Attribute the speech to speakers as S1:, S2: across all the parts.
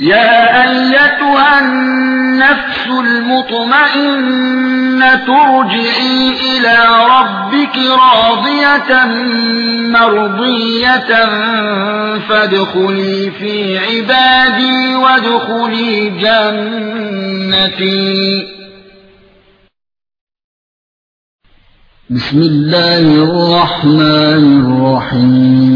S1: يا أيتها النفس المطمئنة ارجعي إلى ربك راضية مرضية فادخلي في عبادي وادخلي جنتي.
S2: بسم الله الرحمن الرحيم.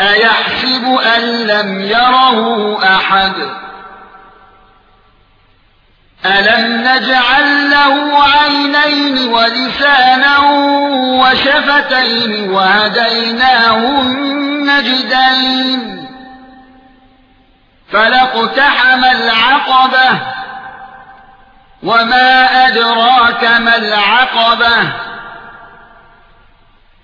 S1: أيحسب أن لم يره أحد؟ ألم نجعل له عينين ولسانا وشفتين وهديناه النجدين فلاقتحم العقبة وما أدراك ما العقبة؟